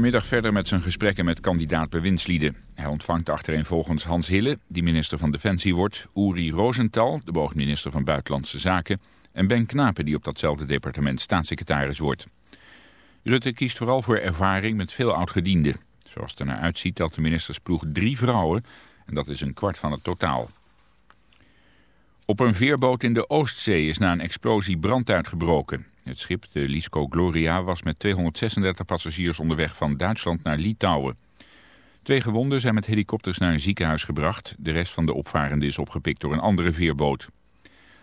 Vanmiddag verder met zijn gesprekken met kandidaat bewindslieden. Hij ontvangt achtereenvolgens Hans Hille, die minister van Defensie wordt, Uri Rosenthal, de beoogd minister van Buitenlandse Zaken, en Ben Knapen, die op datzelfde departement staatssecretaris wordt. Rutte kiest vooral voor ervaring met veel oudgedienden. Zoals het er naar uitziet telt de ministersploeg drie vrouwen, en dat is een kwart van het totaal. Op een veerboot in de Oostzee is na een explosie brand uitgebroken. Het schip, de Lisco Gloria, was met 236 passagiers onderweg van Duitsland naar Litouwen. Twee gewonden zijn met helikopters naar een ziekenhuis gebracht. De rest van de opvarenden is opgepikt door een andere veerboot.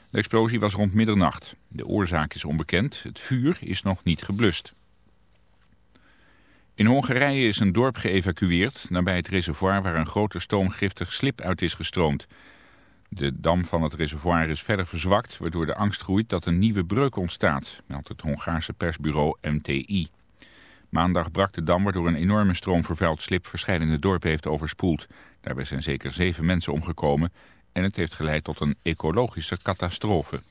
De explosie was rond middernacht. De oorzaak is onbekend. Het vuur is nog niet geblust. In Hongarije is een dorp geëvacueerd nabij het reservoir waar een grote stoomgiftig slip uit is gestroomd. De dam van het reservoir is verder verzwakt, waardoor de angst groeit dat een nieuwe breuk ontstaat, meldt het Hongaarse persbureau MTI. Maandag brak de dam waardoor een enorme stroom vervuild slip verschillende dorpen heeft overspoeld. Daarbij zijn zeker zeven mensen omgekomen en het heeft geleid tot een ecologische catastrofe.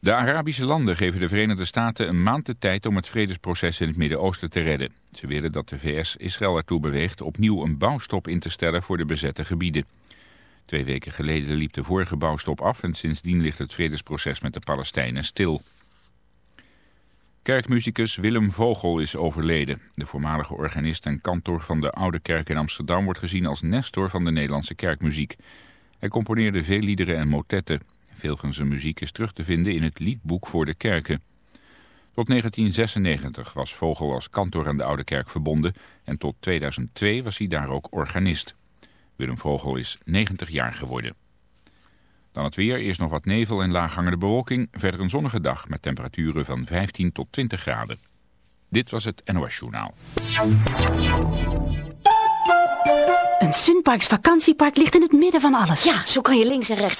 De Arabische landen geven de Verenigde Staten een maand de tijd om het vredesproces in het Midden-Oosten te redden. Ze willen dat de VS Israël ertoe beweegt opnieuw een bouwstop in te stellen voor de bezette gebieden. Twee weken geleden liep de vorige bouwstop af en sindsdien ligt het vredesproces met de Palestijnen stil. Kerkmuzikus Willem Vogel is overleden. De voormalige organist en kantor van de Oude Kerk in Amsterdam wordt gezien als nestor van de Nederlandse kerkmuziek. Hij componeerde veel liederen en motetten. Veel van zijn muziek is terug te vinden in het liedboek voor de kerken. Tot 1996 was Vogel als kantor aan de Oude Kerk verbonden en tot 2002 was hij daar ook organist. Willem Vogel is 90 jaar geworden. Dan het weer, eerst nog wat nevel en laaghangende bewolking. Verder een zonnige dag met temperaturen van 15 tot 20 graden. Dit was het NOS Journaal. Een Sunparks vakantiepark ligt in het midden van alles. Ja, zo kan je links en rechts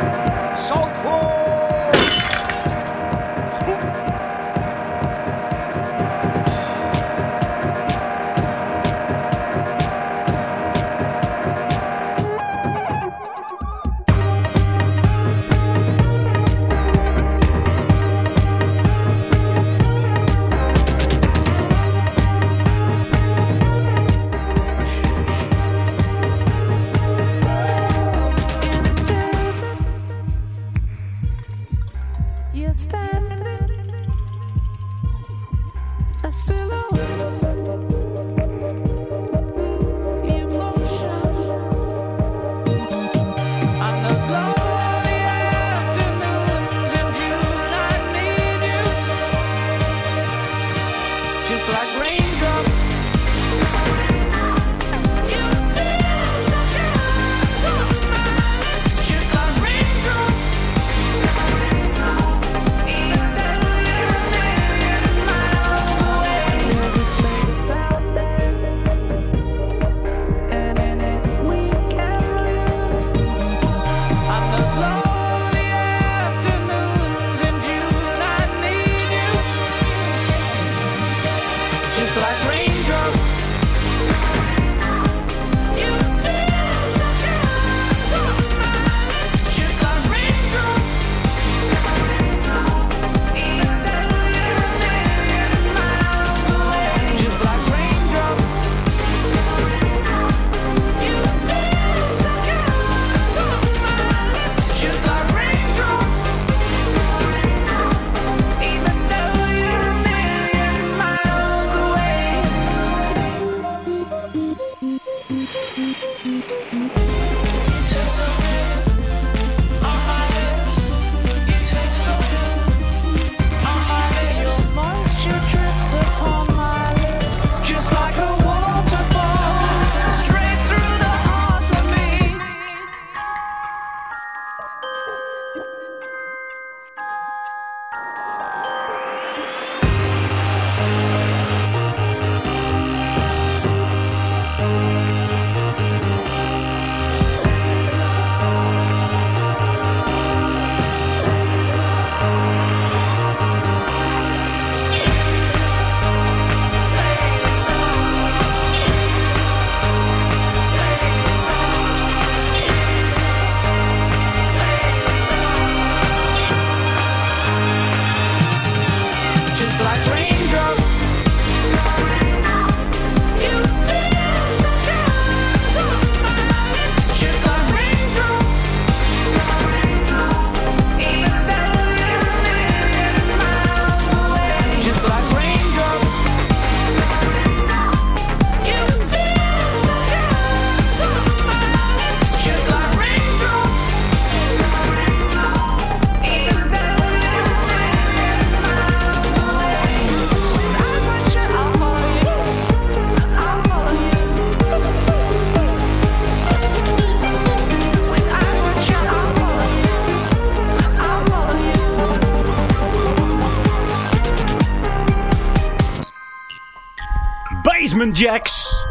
Jacks.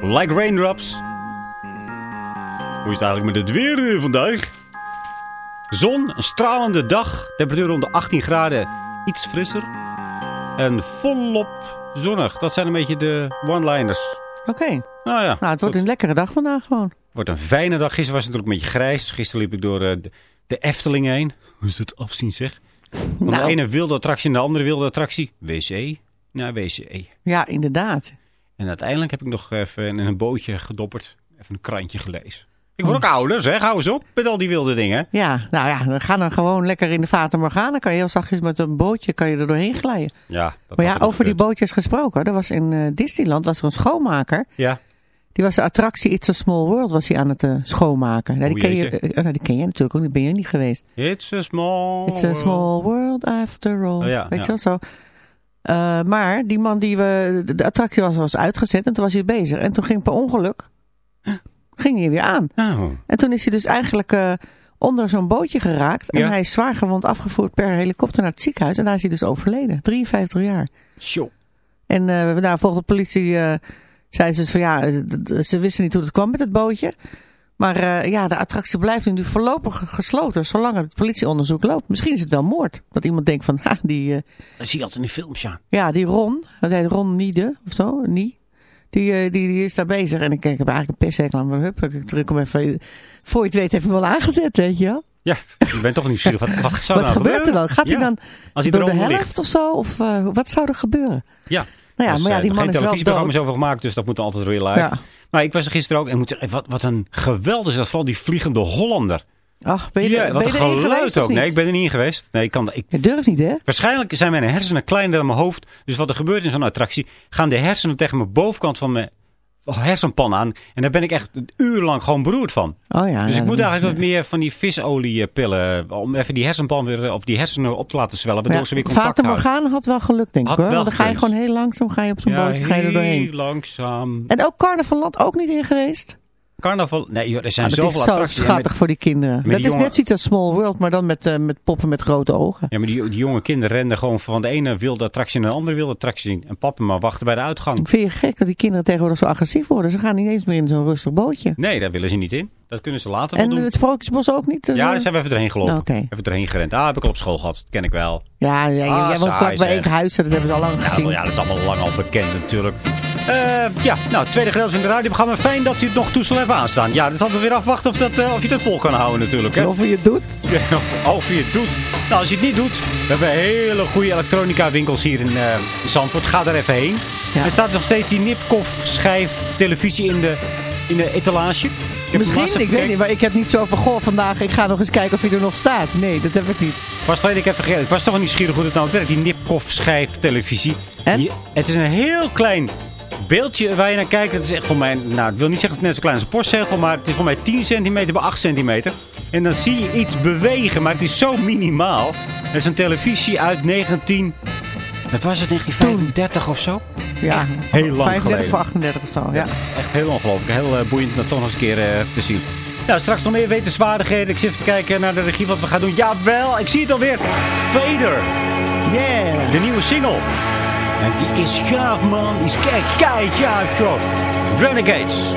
Like Raindrops. Hoe is het eigenlijk met het weer eh, vandaag? Zon, een stralende dag. Temperatuur rond de 18 graden. Iets frisser. En volop zonnig. Dat zijn een beetje de one-liners. Oké. Nou ja, Nou, het wordt een lekkere dag vandaag gewoon. wordt een fijne dag. Gisteren was het natuurlijk een beetje grijs. Gisteren liep ik door eh, de, de Efteling heen. Hoe is het afzien zeg? Van Nou. de ene wilde attractie naar de andere wilde attractie. WC naar WC. Ja, inderdaad. En uiteindelijk heb ik nog even in een bootje gedopperd. Even een krantje gelezen. Ik word ook ouder, zeg. Hou eens op met al die wilde dingen. Ja, nou ja, dan ga dan gewoon lekker in de Fata Morgana. Dan kan je heel zachtjes met een bootje kan je er doorheen glijden. Ja, dat Maar ja, over die bootjes gesproken. Er was in eh, Disneyland was er een schoonmaker. Ja, Die was de attractie It's a Small World was hij aan het eh, schoonmaken. Nou, die, ken je, eh, nou, die ken je natuurlijk ook. Die ben je niet geweest. it's a small It's a small world after all. Oh ja, Weet ja. je wel zo. Eh, maar die man die we... De, attractie was, was uitgezet en toen was hij bezig. En toen ging per ongeluk... Ging hij weer aan. Oh. En toen is hij dus eigenlijk eh, onder zo'n bootje geraakt. En Ja. hij is zwaar gewond afgevoerd per helikopter naar het ziekenhuis. En daar is hij dus overleden. 53 jaar. Show. En eh nou, volgens de politie eh zeiden ze dus van ja, ze wisten niet hoe het kwam met het bootje. Maar eh, ja, de attractie blijft nu voorlopig gesloten, zolang het politieonderzoek loopt. Misschien is het wel moord. Dat iemand denkt van, ha, die, eh, Dat zie je altijd in films, ja. ja, die Ron, dat heet Ron Niede of zo, Nie. Die, eh, die, die is daar bezig. En ik, ik heb eigenlijk een pishekel aan. Maar hup, ik druk hem even. Voor je het weet, heeft hij hem wel aangezet, weet je wel. Ja, ik ben toch nieuwsgierig. Wat, wat zou Wat nou gebeurt er dan? Gaat hij Ja. dan Als hij door de helft ligt. of zo? Of eh, wat zou er gebeuren? Ja. Nou ja, Dus, maar ja, die man is wel televisieprogramma's dood. over gemaakt, dus dat moet dan altijd real life. Ja. Maar ik was er gisteren ook en moet zeggen, wat, wat een geweld is dat. Vooral die vliegende Hollander. Ach, ben je, Ja, er- ben je geluid geweest ook. Nee, ik ben er niet in geweest. Nee, ik kan, ik, Je durft niet, hè? waarschijnlijk zijn mijn hersenen kleiner dan mijn hoofd. Dus wat er gebeurt in zo'n attractie, gaan de hersenen tegen mijn bovenkant van mijn hersenpan aan. En daar ben ik echt een uur lang gewoon beroerd van. Oh ja. Dus ja, ik moet eigenlijk wat meer van die visoliepillen, om even die hersenpan weer, of die hersenen op te laten zwellen, waardoor Ja, ze weer contact Vater. Morgana had wel geluk, denk ik hoor. Want dan ga je gewoon heel langzaam ga je op zo'n bootje ga je er doorheen. heel langzaam. En ook Carnavalland ook niet in geweest? Carnaval, nee joh, er zijn Ah, dat is zo schattig met- voor die kinderen. die Dat is net zoiets als Small World, maar dan met, eh, met poppen met grote ogen. Ja, maar die, die jonge kinderen renden gewoon van de ene wilde attractie naar de andere wilde attractie zien. En papa maar wachten bij de uitgang. Ik vind je gek dat die kinderen tegenwoordig zo agressief worden. Ze gaan niet eens meer in zo'n rustig bootje. Nee, daar willen ze niet in. Dat kunnen ze later wel En doen. het Sprookjesbos ook niet? Dus, Ja, daar zijn we even doorheen gelopen. Oké. Even doorheen gerend. Ah, heb ik al op school gehad. Dat ken ik wel. Ja, ja, Ah, jij woont saai, vlak bij zeg. Enkhuizen, dat hebben ze al lang Ja, gezien. wel, ja, dat is allemaal lang al bekend natuurlijk. Eh, ja, nou, tweede gedeelte van de radioprogramma. Fijn dat u het nog toestel heeft aanstaan. Ja, dat is altijd weer afwachten of, dat, eh, of je het vol kan houden natuurlijk. Hè? Of je het doet. Of je het doet. Nou, als je het niet doet, we hebben hele goede elektronica winkels hier in, in Zandvoort. Ga daar even heen. Ja. Er staat nog steeds die Nipkoff schijf televisie in de, in de etalage. Ik Misschien, ik weet niet, maar ik heb niet zo van, goh, vandaag, ik ga nog eens kijken of hij er nog staat. Nee, dat heb ik niet. Was ik heb vergeten. Ik was toch nieuwsgierig hoe het nou werkt, die Nipkoff schijf televisie. Die- het is een heel klein beeldje waar je naar kijkt. Het is echt voor mij, nou ik wil niet zeggen dat het net zo klein als een postzegel, maar het is voor mij 10 centimeter bij 8 centimeter. En dan zie je iets bewegen, maar het is zo minimaal. Het is een televisie uit 19... Wat was het, 1935 of zo? Ja, Echt heel lang 35 geleden. of 38 of zo, ja. Echt heel ongelooflijk. Heel eh, boeiend om dat toch nog eens een keer eh, te zien. Nou, straks nog meer wetenswaardigheden. Ik zit even te kijken naar de regie wat we gaan doen. Jawel, ik zie het alweer. Vader, Yeah. de nieuwe single. Die is gaaf, man. Die is kijk, kijk, ja, zo. Renegades.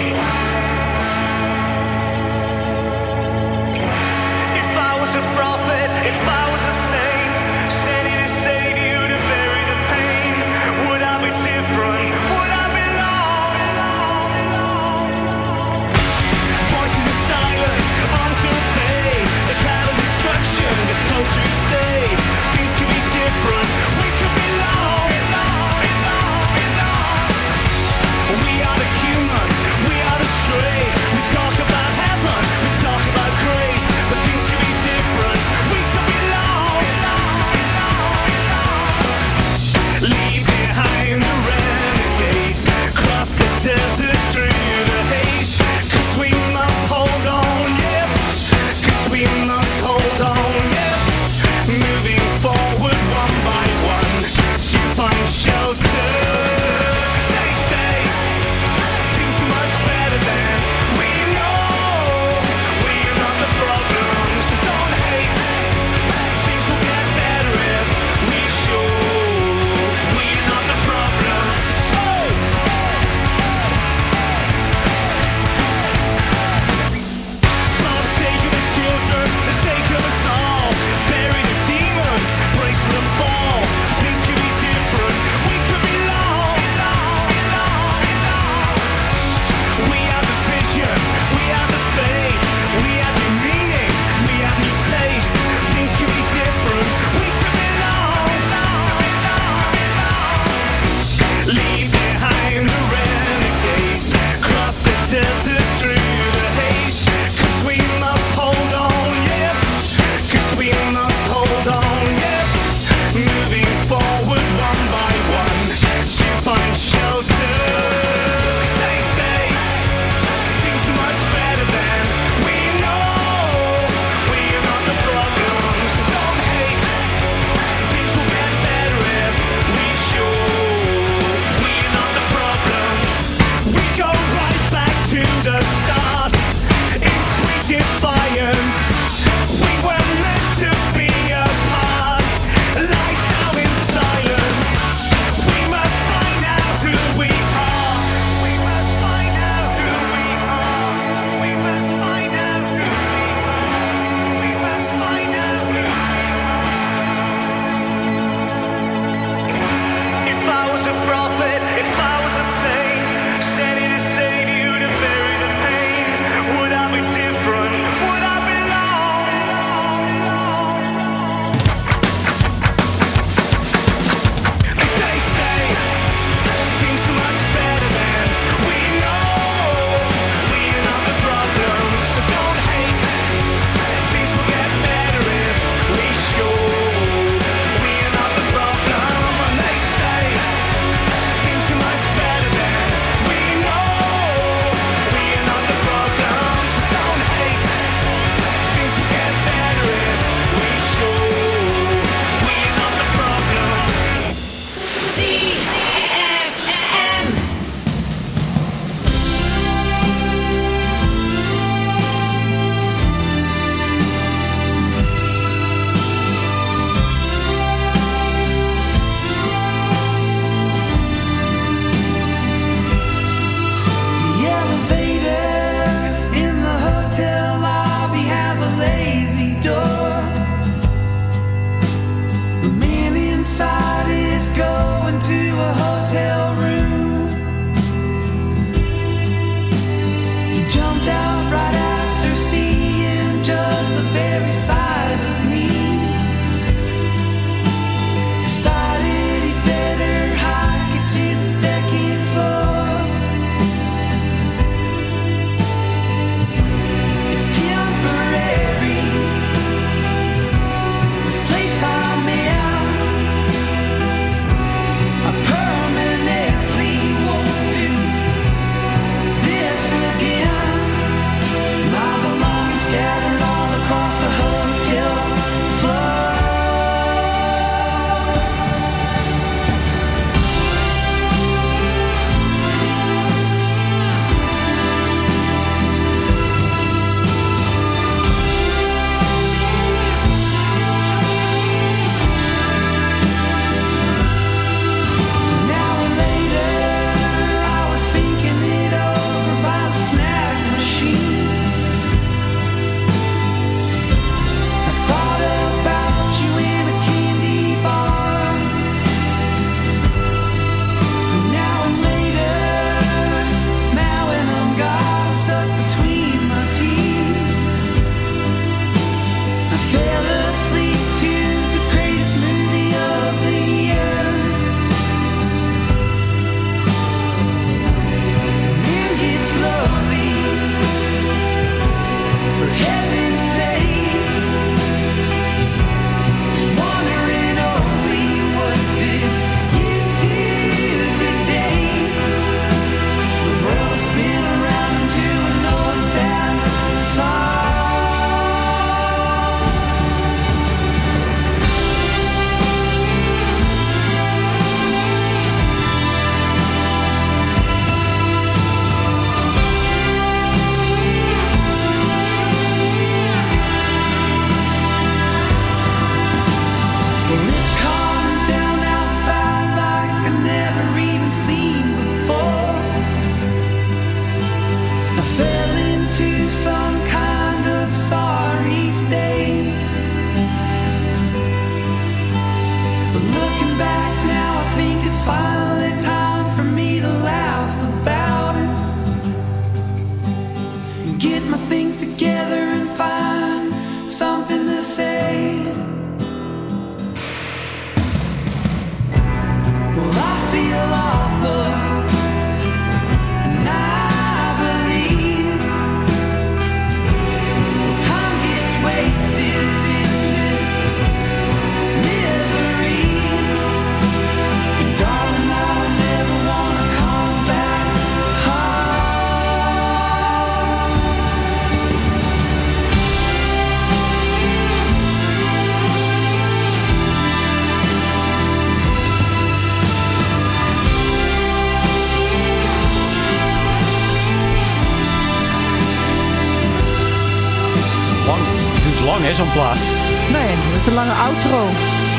Zo'n plaat. Nee, dat is een lange outro.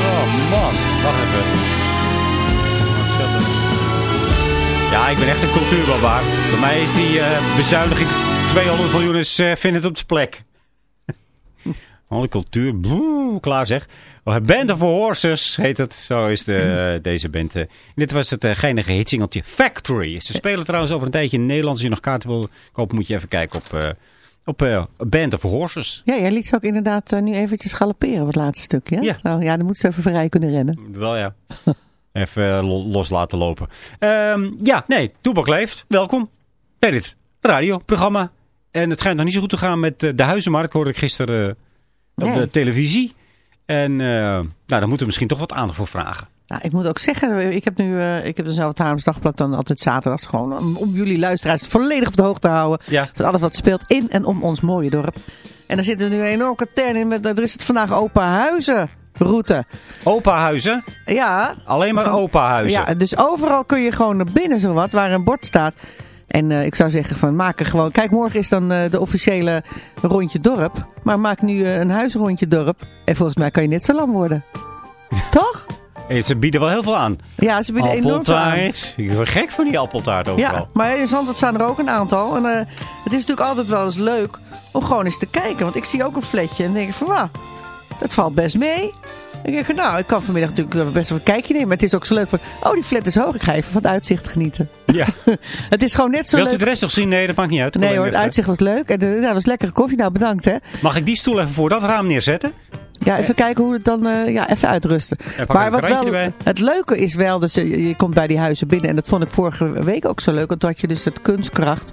Oh, man. Wacht even. Ja, ik ben echt een cultuurbarbaar. Bij mij is die eh, bezuiniging 200 miljoen is, vind het op de plek. Alle cultuur, boe, klaar zeg. Oh, Band of Horses heet het. Zo is de, eh, deze band. dit was het uh, geinige hitsingeltje Factory. Ze spelen trouwens over een tijdje in Nederland. Als je nog kaarten wil kopen, moet je even kijken op, eh, op eh, Band of Horses. Ja, jij liet ze ook inderdaad eh, nu eventjes galopperen, het laatste stukje. Ja. Nou, ja, dan moeten ze even vrij kunnen rennen. Wel ja. Even eh, lo- los laten lopen. Ehm, ja, nee, Toebak leeft. Welkom bij dit radioprogramma. En het schijnt nog niet zo goed te gaan met de huizenmarkt, hoorde ik gisteren op de televisie. En nou, daar moeten we misschien toch wat aandacht voor vragen. Nou, ik moet ook zeggen, ik heb nu, eh, ik heb dus zelf het Haarlems Dagblad dan altijd zaterdags gewoon om, om jullie luisteraars volledig op de hoogte te houden Ja. van alles wat speelt in en om ons mooie dorp. En daar zit er nu een enorm katern in met, er is het vandaag open huizen route. Opa-huizen, Ja. alleen maar opa-huizen. Ja, dus overal kun je gewoon naar binnen zowat, waar een bord staat. En eh, ik zou zeggen van maak er gewoon... Kijk, morgen is dan eh, de officiële rondje dorp. Maar maak nu eh, een huisrondje dorp. En volgens mij kan je net zo lang worden. Toch? En ze bieden wel heel veel aan. Ja, ze bieden enorm veel aan. Appeltaart. Ik word gek van die appeltaart overal. Ja, maar in Zandvoort staan er ook een aantal. En eh, het is natuurlijk altijd wel eens leuk om gewoon eens te kijken. Want ik zie ook een fletje en denk ik van, wauw, dat valt best mee. En ik denk, nou, ik kan vanmiddag natuurlijk wel best wel een kijkje nemen. Maar het is ook zo leuk van, oh, die flat is hoog. Ik ga even van het uitzicht genieten. Ja. Het is gewoon net zo Wilt u leuk. de rest nog zien? Nee, dat maakt niet uit. Nee hoor, het uitzicht was leuk. En eh, dat was lekkere koffie. Nou, bedankt hè. Mag ik die stoel even voor dat raam neerzetten? Ja, even kijken hoe het dan, eh, ja, even uitrusten. maar wat wel, erbij. het leuke is wel, dus je, je komt bij die huizen binnen. En dat vond ik vorige week ook zo leuk. Want had je dus het kunstkracht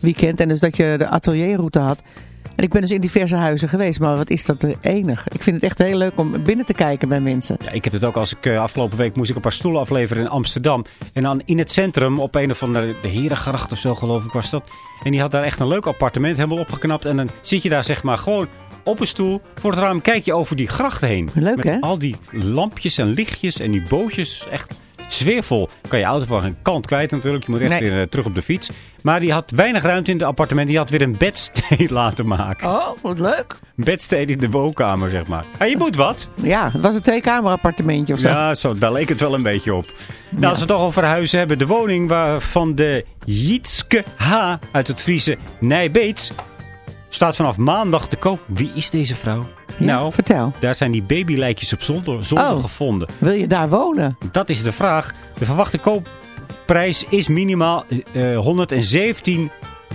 weekend. En dus dat je de atelierroute had. En ik ben dus in diverse huizen geweest. Maar wat is dat enig. Ik vind het echt heel leuk om binnen te kijken bij mensen. Ja, ik heb het ook als ik eh, afgelopen week moest ik een paar stoelen afleveren in Amsterdam. En dan in het centrum op een of andere de Herengracht of zo geloof ik was dat. En die had daar echt een leuk appartement helemaal opgeknapt. En dan zit je daar zeg maar gewoon op een stoel voor het raam. Kijk je over die gracht heen. Leuk, Met hè? al die lampjes en lichtjes en die bootjes. Echt sfeervol. Kan je auto van geen kant kwijt natuurlijk. Je moet echt Nee. weer eh, terug op de fiets. Maar die had weinig ruimte in het appartement. Die had weer een bedstee laten maken. Oh, wat leuk. Bedstee in de woonkamer zeg maar. Ja, je moet wat. Ja, het was een tweekamer appartementje of zo. Ja, zo, daar leek het wel een beetje op. Nou, als we het toch over huizen hebben. De woning waar van de Jitske H. uit het Friese Nijbeets staat vanaf maandag te koop. Wie is deze vrouw? Ja, nou, vertel. daar zijn die babylijkjes op zolder Oh. gevonden. Wil je daar wonen? Dat is de vraag. De verwachte koopprijs is minimaal eh, 117.500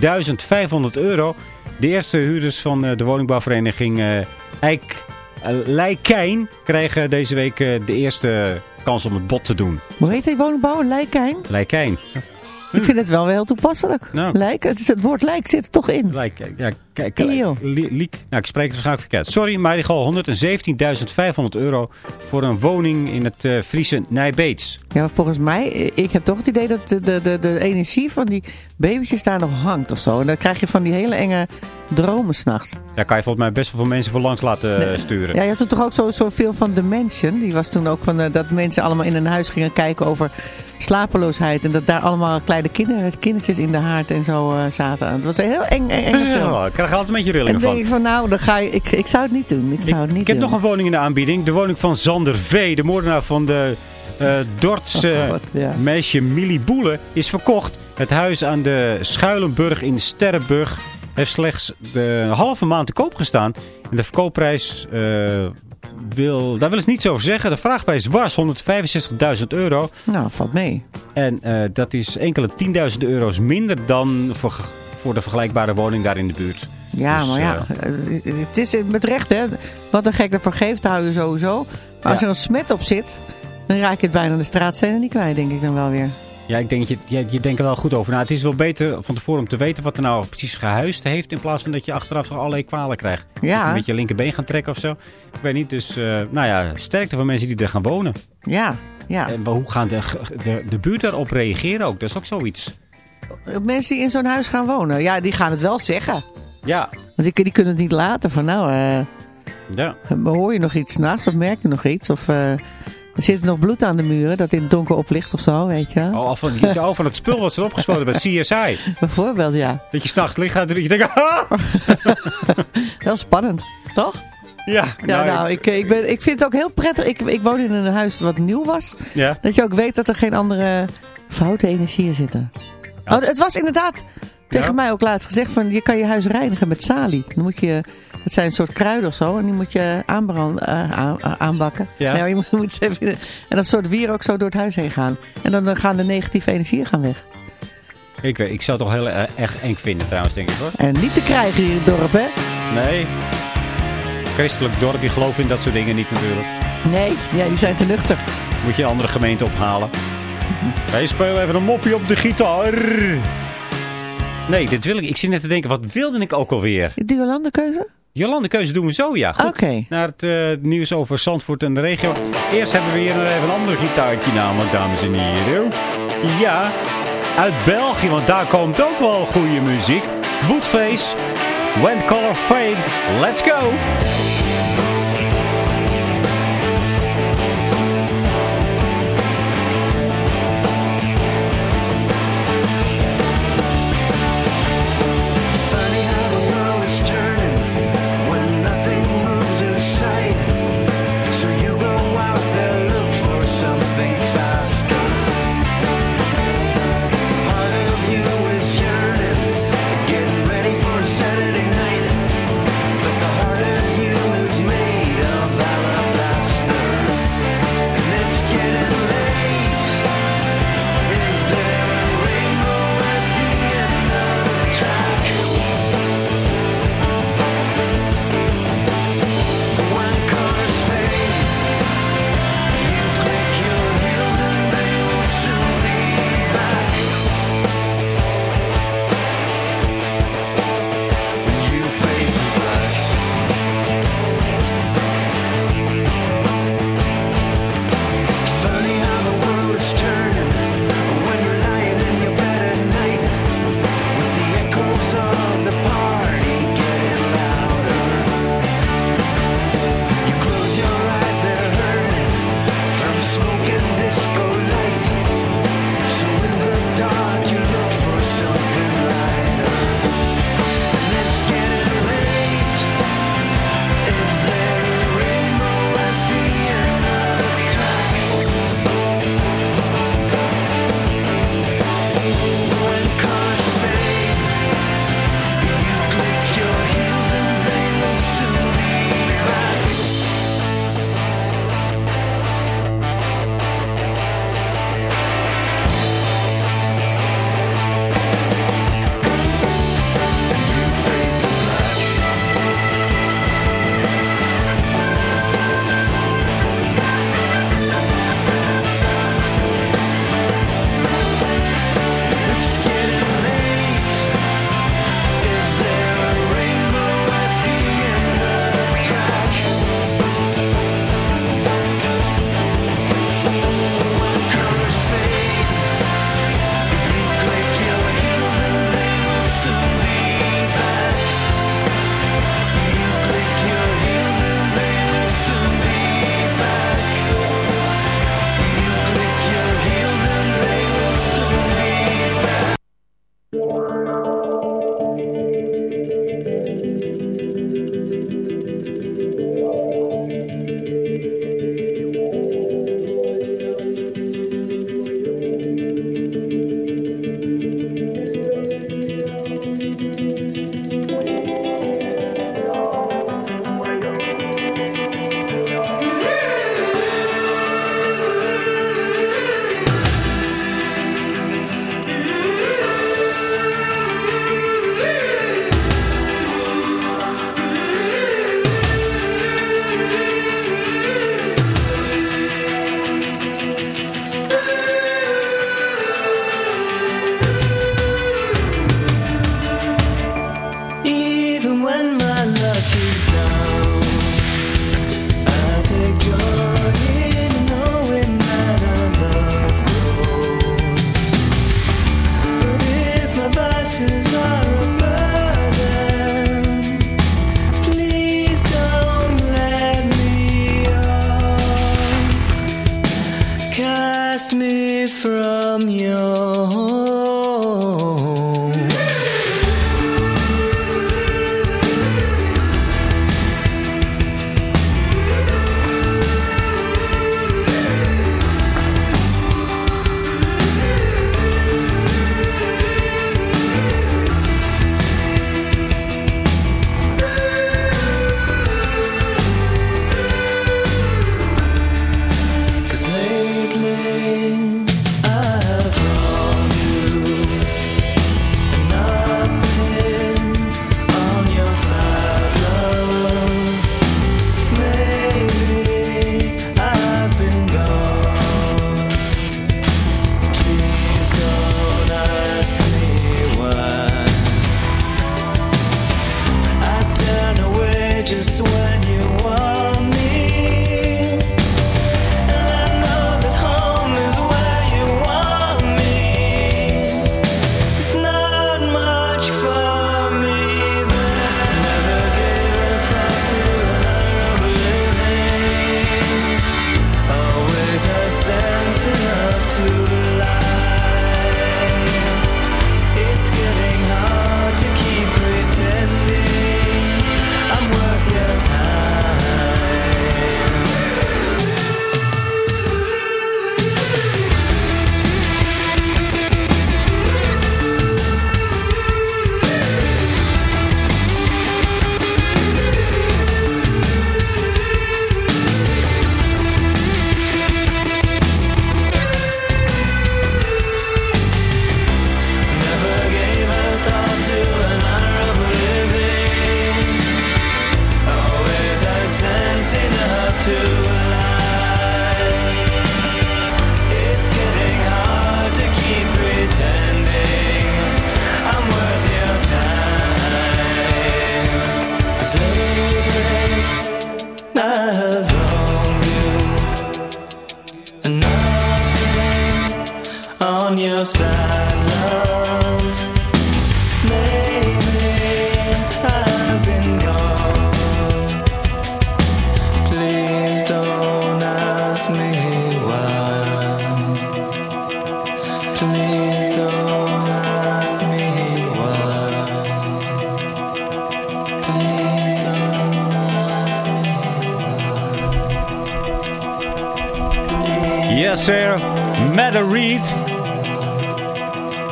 euro. De eerste huurders van eh, de woningbouwvereniging eh Eik eh, Lijkijn krijgen deze week eh, de eerste kans om het bod te doen. Hoe heet die woningbouw? Lijkijn? Lijkijn. Ik vind het wel weer heel toepasselijk. Nou. Lijk, het, is, het woord lijk zit er toch in. Lijk, ja, kijk, liek. Nou, ik spreek het waarschijnlijk verkeerd. Sorry, maar die al 117.500 euro voor een woning in het eh Friese Nijbeets. Ja, maar volgens mij, eh, ik heb toch het idee dat de, de, de, de energie van die babytjes daar nog hangt of zo. En dan krijg je van die hele enge dromen s'nachts. Daar kan je volgens mij best wel veel mensen voor langs laten eh, sturen. Ja, je had toen toch ook zo'n zo film van Dimension. Die was toen ook van eh, dat mensen allemaal in een huis gingen kijken over slapeloosheid. En dat daar allemaal kleine kinder, kindertjes in de haard en zo eh, zaten. Het was een heel eng, eng, enge film. Ja, ik krijg er altijd een beetje en rillingen van. denk ik van nou, dan ga je, ik, ik zou het niet doen. Ik zou het niet Ik heb nog een woning in de aanbieding. De woning van Zander V. De moordenaar van de eh Dordtse Oh, God, ja. meisje Millie Boele is verkocht. Het huis aan de Schuilenburg in Sterrenburg heeft slechts de halve maand te koop gestaan. En de verkoopprijs eh, wil, daar wil ze niets over zeggen. De vraagprijs was 165.000 euro. Nou, valt mee. En eh, dat is enkele 10.000 euro's minder dan voor, voor de vergelijkbare woning daar in de buurt. Ja, Dus, maar ja, het is met recht hè. Wat een gek ervoor geeft, hou je sowieso. Maar als er een smet op zit, dan raak je het bijna de straatstenen niet kwijt, denk ik dan wel weer. Ja, ik denk, je, je, je denkt er wel goed over na. Het is wel beter van tevoren om te weten wat er nou precies gehuisd heeft. In plaats van dat je achteraf allerlei kwalen krijgt. Ja. Dat je met je linkerbeen gaan trekken of zo. Ik weet niet, dus eh, nou ja, sterkte van mensen die er gaan wonen. Ja, ja. En maar hoe gaan de, de, de buurt daarop reageren ook? Dat is ook zoiets. Mensen die in zo'n huis gaan wonen, ja, die gaan het wel zeggen. Ja, Want die, die kunnen het niet laten van nou, eh, ja. hoor je nog iets s'nachts of merk je nog iets? Of eh, er zit nog bloed aan de muren dat in het donker oplicht of zo, weet je. Oh, al van, oh, van het spul wat ze opgespoten bij CSI. Bijvoorbeeld, ja. Dat je s'nachts licht gaat en je denkt, ah! Heel spannend, toch? Ja, Ja, nou, ik, ik, ben, ik vind het ook heel prettig. Ik, ik woon in een huis wat nieuw was. Ja. Dat je ook weet dat er geen andere foute energieën zitten. Oh, het was inderdaad tegen mij ook laatst gezegd van je kan je huis reinigen met salie. Dan moet je, het zijn een soort kruiden of zo en die moet je aanbrand, eh, aan- aanbakken. Ja. Maar je moet, je moet ze even, en dat soort wier ook zo door het huis heen gaan. En dan, gaan de negatieve energieën gaan weg. Ik, weet- ik zou het toch heel eh, erg eng vinden trouwens, denk ik hoor. En niet te krijgen hier in het dorp, hè? Nee. Christelijk dorp, die geloven in dat soort dingen niet natuurlijk. Nee, ja, die zijn te nuchter. Moet je een andere gemeente ophalen. Wij spelen even een mopje op de gitaar. Nee, dit wil ik. Ik zit net te denken, wat wilde ik ook alweer? De keuze? Jolande keuze doen we zo, ja. Goed. Naar het eh, nieuws over Zandvoort en de regio. Eerst hebben we hier nog even een ander gitaartje namelijk, dames en heren. Ja, uit België, want daar komt ook wel goede muziek. Woodface, When Color Fade, let's go!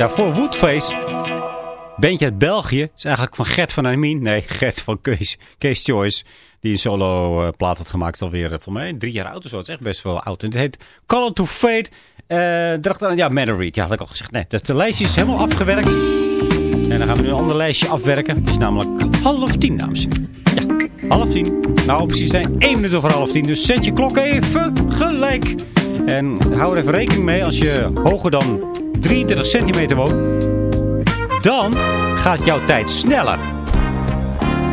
Daarvoor Woodface. Bandje uit België. Is eigenlijk van Gert van Armin. Nee, Gert van Kees, Kees Choice. Die een solo eh, plaat had gemaakt. Alweer eh, voor mij drie jaar oud of zo. Het is echt best wel oud. Het heet Call to Fate. Erachteraan, ja, Matter Reed. Ja, had ik al gezegd. Nee, dat de lijstje is helemaal afgewerkt. En dan gaan we nu een ander lijstje afwerken. Het is namelijk half tien, dames en heren. Half tien. Nou, precies zijn één minuut over half tien. Dus zet je klok even gelijk. En hou er even rekening mee als je hoger dan 23 centimeter woont. Dan gaat jouw tijd sneller.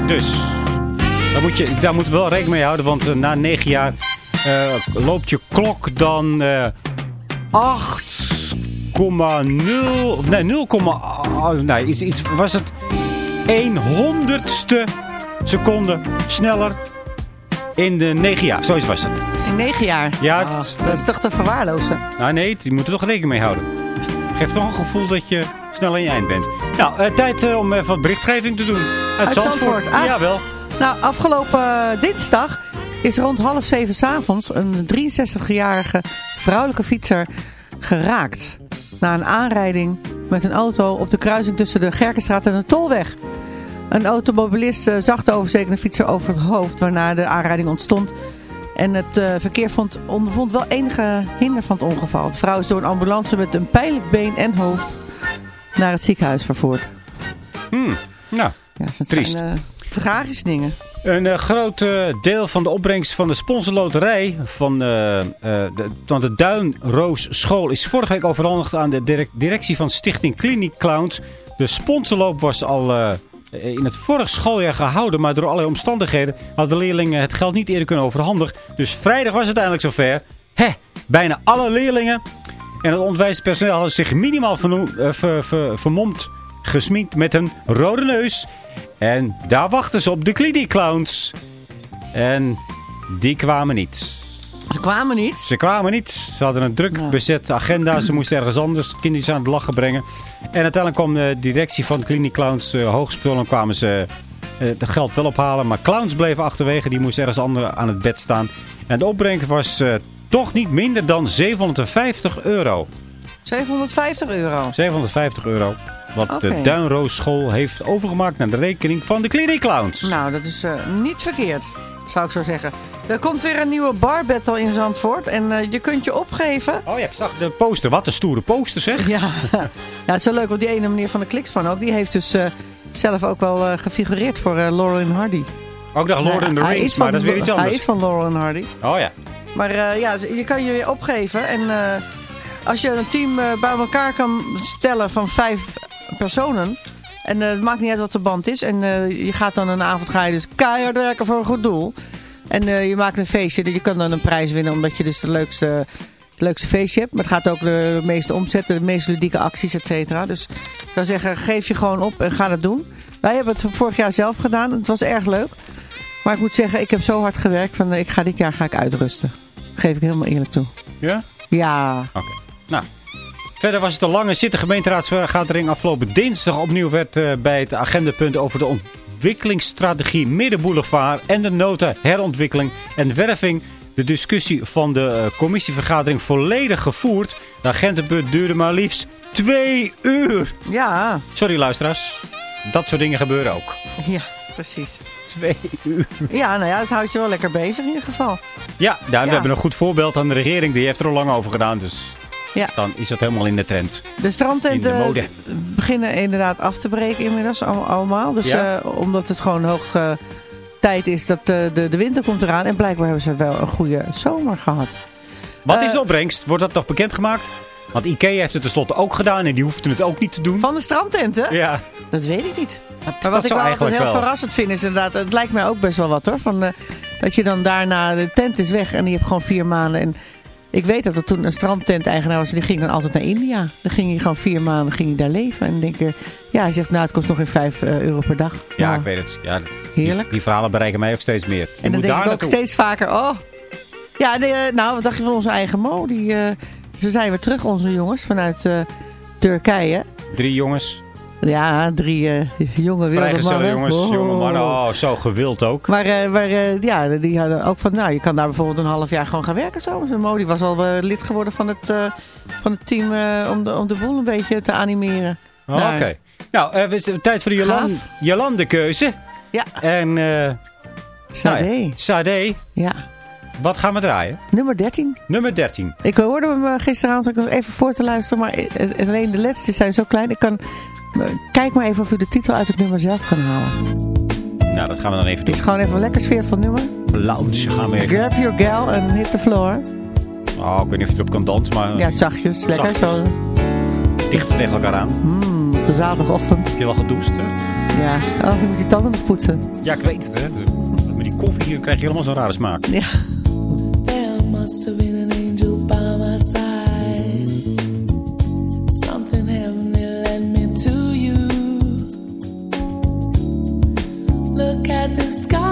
Dus, daar moet je, daar moet wel rekening mee houden. Want eh, na 9 jaar eh, loopt je klok dan eh 8,0... Nee, 0, oh, nee, iets, iets was het 1 honderdste seconde sneller in de 9 jaar. Zoiets was het. In negen jaar. Ja, Ah, dat is toch te verwaarlozen. Nou nee, die moeten toch rekening mee houden. Geeft toch een gevoel dat je snel aan je eind bent. Nou, eh, tijd eh, om even wat berichtgeving te doen. Uit, Uit Zandvoort. Ah. Jawel. Nou, afgelopen eh, dinsdag is rond half zeven 's avonds een 63-jarige vrouwelijke fietser geraakt. Na een aanrijding met een auto op de kruising tussen de Gerkenstraat en de Tolweg. Een automobilist eh, zag de overstekende fietser over het hoofd waarna de aanrijding ontstond. En het eh, verkeer vond, ondervond wel enige hinder van het ongeval. De vrouw is door een ambulance met een pijnlijk been en hoofd naar het ziekenhuis vervoerd. Hmm, nou, Ja, dat Triest. zijn eh, tragische dingen. Een eh, groot deel van de opbrengst van de sponsorloterij van, de, van de Duinroos School is vorige week overhandigd aan de direc- directie van Stichting Clinic Clowns. De sponsorloop was al in het vorig schooljaar gehouden, maar door allerlei omstandigheden hadden de leerlingen het geld niet eerder kunnen overhandigen. Dus vrijdag was het eindelijk zover. Hè, bijna alle leerlingen en het onderwijspersoneel hadden zich minimaal eh, ver- ver- vermomd, gesminkt met een rode neus. En daar wachten ze op de Clowns. En die kwamen niet. Ze kwamen niet. Ze kwamen niet. Ze hadden een druk Ja. bezette agenda. Ze moesten ergens anders kindjes aan het lachen brengen. En uiteindelijk kwam de directie van Clinic Clowns uh, hoogspul en kwamen ze eh, het geld wel ophalen. Maar clowns bleven achterwege. Die moesten ergens anders aan het bed staan. En de opbrengst was eh, toch niet minder dan 750 euro. 750 euro. 750 euro. Wat de. Duinroos School heeft overgemaakt naar de rekening van de Clinic Clowns. Nou, dat is eh, niet verkeerd, zou ik zo zeggen. Er komt weer een nieuwe bar battle in Zandvoort. En eh, je kunt je opgeven. Oh ja, ik zag de poster. Wat een stoere poster zeg. Ja, ja het is zo leuk, want die ene meneer van de Klikspan ook, die heeft dus eh, zelf ook wel eh, gefigureerd voor Laurel en Hardy. Ook dacht Lord in the Hij Rings, maar dat is weer iets Hij anders. is van Laurel en Hardy. Oh ja. Maar ja, je kan je weer opgeven. En als je een team bij elkaar kan stellen van vijf personen. En eh, het maakt niet uit wat de band is. En eh, je gaat dan een avond ga je dus keihard werken voor een goed doel. En eh, je maakt een feestje. Je kan dan een prijs winnen omdat je dus de leukste, leukste feestje hebt. Maar het gaat ook de, de meeste omzetten, de meest ludieke acties, et cetera. Dus ik zou zeggen, geef je gewoon op en ga dat doen. Wij hebben het vorig jaar zelf gedaan. Het was erg leuk. Maar ik moet zeggen, ik heb zo hard gewerkt. Van, ik ga dit jaar ga ik uitrusten. Geef ik helemaal eerlijk toe. Ja? Ja. Oké. Nou. Verder was het een lange zitten gemeenteraadsvergadering afgelopen dinsdag. Opnieuw werd eh, bij het agendapunt over de ontwikkelingsstrategie Middenboulevard en de nota herontwikkeling en werving. De discussie van de eh, commissievergadering volledig gevoerd. De agendapunt duurde maar liefst twee uur. Ja. Sorry luisteraars. Dat soort dingen gebeuren ook. Ja, precies. Twee uur. Ja, nou ja, het houdt je wel lekker bezig in ieder geval. Ja, nou, we Ja. hebben een goed voorbeeld aan de regering. Die heeft er al lang over gedaan. Dus Ja. dan is dat helemaal in de trend. De In de strandtenten mode. beginnen inderdaad af te breken inmiddels al- allemaal. Dus Ja. eh, omdat het gewoon hoog eh, tijd is dat eh, de, de winter komt eraan. En blijkbaar hebben ze wel een goede zomer gehad. Wat is de opbrengst? Wordt dat nog bekendgemaakt? Want Ikea heeft het tenslotte ook gedaan en die hoefde het ook niet te doen. Van de strandtenten? Ja, Dat weet ik niet. dat, Maar wat ik wel eigenlijk heel wel. verrassend vind is inderdaad, het lijkt mij ook best wel wat hoor. Van, dat je dan daarna, de tent is weg en die hebt gewoon vier maanden. En ik weet dat er toen een strandtent-eigenaar was, die ging dan altijd naar India. Dan ging hij gewoon vier maanden ging hij daar leven. En denk je, ja, hij zegt nou het kost nog geen vijf eh, euro per dag. Ja, Nou, ik weet het. Ja, dat- Heerlijk. Die, die verhalen bereiken mij ook steeds meer. Je En dan denk ik ook naartoe. steeds vaker, oh. Ja, nee, eh, nou, wat dacht je van onze eigen Mo? Die, eh, ze zijn weer terug, onze jongens, vanuit Turkije. Drie jongens, Ja, drie eh, jonge wilde mannen. jongens, Oh. jonge mannen. Oh, zo gewild ook. Maar, eh, maar eh, ja, die hadden ook van, nou, je kan daar bijvoorbeeld een half jaar gewoon gaan werken zo. Mo die was al lid geworden van het, van het team om, de, om de boel een beetje te animeren. Oh, Nou, Oké. Nou, we zijn- tijd voor de Jolan. Jolande-keuze. Ja, En eh Sade. nou ja, Sade, Ja, wat gaan we draaien? nummer 13. Nummer 13. Ik hoorde hem gisteravond even voor te luisteren, maar alleen de letters zijn zo klein. Ik kan, kijk maar even of u de titel uit het nummer zelf kan halen. Nou, dat gaan we dan even Het doen. is gewoon even een lekker sfeervol nummer. Lounge gaan we even. Grab your gal and hit the floor. Oh, ik weet niet of je erop kan dansen, maar Ja, zachtjes, lekker Zachtjes. zo. dicht tegen elkaar aan. Mm, op de zaterdagochtend. Heb je wel gedoucht, hè? Ja, oh, je moet je tanden nog poetsen. Ja, ik weet het, hè. Met die koffie hier krijg je helemaal zo'n rare smaak. Ja. There must have been an angel by my side. At the sky.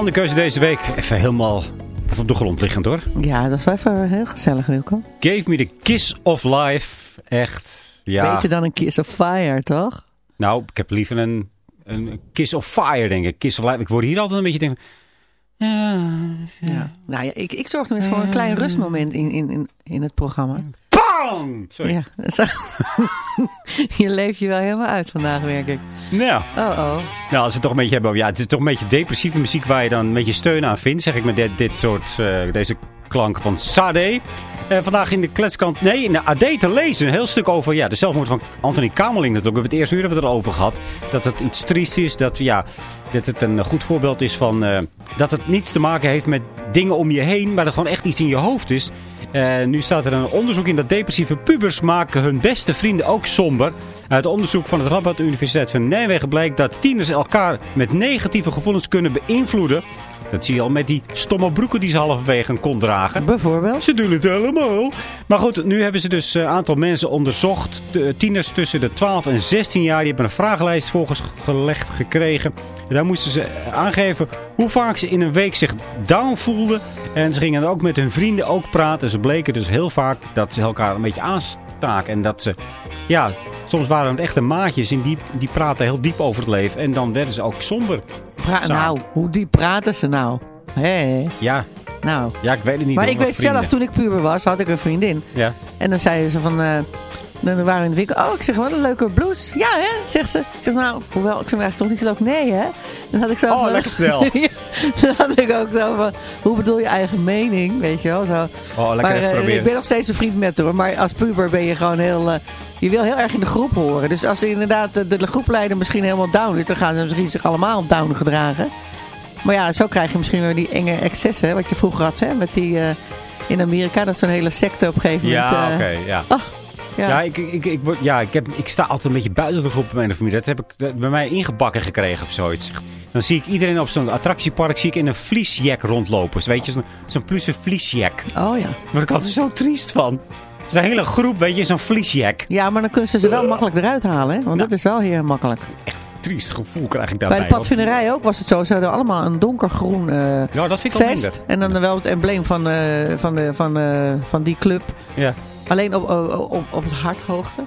Jolande keuze deze week. Even helemaal op de grond liggend hoor. Ja, dat is wel even heel gezellig, Wilco. Gave me the kiss of life. Echt. Ja. Beter dan een kiss of fire, toch? Nou, ik heb liever een, een kiss of fire, denk ik. Kiss of life. Ik word hier altijd een beetje denk. Ja. Ja. Nou ja, ik, ik zorg tenminste voor een klein rustmoment in, in, in, in het programma. Bang! Sorry. Ja, zo. je leeft je wel helemaal uit vandaag, werk ik. Nou, Oh, oh. nou, als we het toch een beetje hebben over... Ja, het is toch een beetje depressieve muziek waar je dan een beetje steun aan vindt. Zeg ik met dit, dit soort... eh, deze klanken van Sade. Eh, vandaag in de kletskant... Nee, in de AD te lezen. Een heel stuk over ja, de zelfmoord van Anthony Kamerling. Dat ook. We hebben het eerste uur hebben we het erover gehad. Dat het iets triest is. Dat, ja, dat het een goed voorbeeld is van... eh, dat het niets te maken heeft met dingen om je heen. Maar dat gewoon echt iets in je hoofd is. Nu staat er een onderzoek in dat depressieve pubers maken hun beste vrienden ook somber. Uit onderzoek van het Radboud Universiteit van Nijmegen blijkt dat tieners elkaar met negatieve gevoelens kunnen beïnvloeden. Dat zie je al met die stomme broeken die ze halverwege kont dragen. Bijvoorbeeld. Ze doen het helemaal. Maar goed, nu hebben ze dus een aantal mensen onderzocht. De tieners tussen de 12 en 16 jaar. Die hebben een vragenlijst voorgelegd gekregen. En daar moesten ze aangeven hoe vaak ze in een week zich down voelden. En ze gingen ook met hun vrienden ook praten. Ze bleken dus heel vaak dat ze elkaar een beetje aanstaken. En dat ze, ja, soms waren het echte maatjes. En die, die praten heel diep over het leven. En dan werden ze ook somber. Pra- nou, hoe diep praten ze nou? Hé, Ja, nou. ja, ik weet het niet. Maar ik weet vrienden. zelf, toen ik puber was, had ik een vriendin. Ja. En dan zeiden ze van... eh, dan waren we in de winkel. Oh, ik zeg, wat een leuke blouse. Ja, hè? Zegt ze. Ik zeg, nou, hoewel, ik vind hem eigenlijk toch niet zo leuk. Nee, hè? Dan had ik zo Oh, van- lekker snel. Ja, dan had ik ook zo van... Hoe bedoel je eigen mening? Weet je wel, zo. Oh, lekker maar even eh, proberen. ik ben nog steeds een vriend met hoor. Maar als puber ben je gewoon heel... eh, je wil heel erg in de groep horen. Dus als ze inderdaad de, de groepleider misschien helemaal down is... dan gaan ze misschien zich allemaal down gedragen. Maar ja, zo krijg je misschien weer die enge excessen. hè, Wat je vroeger had, hè? Met die... eh, in Amerika, dat zo'n hele secte op een gegeven moment... Ja, oké, ja. Oh, ja. Ja, ik, ik, ik, word- ja ik, heb, ik sta altijd een beetje buiten de groep bij mijn familie. Dat heb ik bij mij ingebakken gekregen of zoiets. Dan zie ik iedereen op zo'n attractiepark zie ik in een vliesjack rondlopen. Weet je, zo'n zo'n plusse vliesjack. Oh ja. Daar word ik altijd zo triest van. Het is een hele groep, weet je, zo'n vliesjack. Ja, maar dan kunnen ze ze wel makkelijk eruit halen. Hè? Want dat is wel heel makkelijk. Echt een triest gevoel krijg ik daarbij. Bij de padvinderij ook was het zo. Ze hadden allemaal een donkergroen eh, Ja, dat vind ik vest. En dan wel het embleem van, eh, van, de, van, eh, van die club. Ja. Alleen op, op, op, op het harthoogte.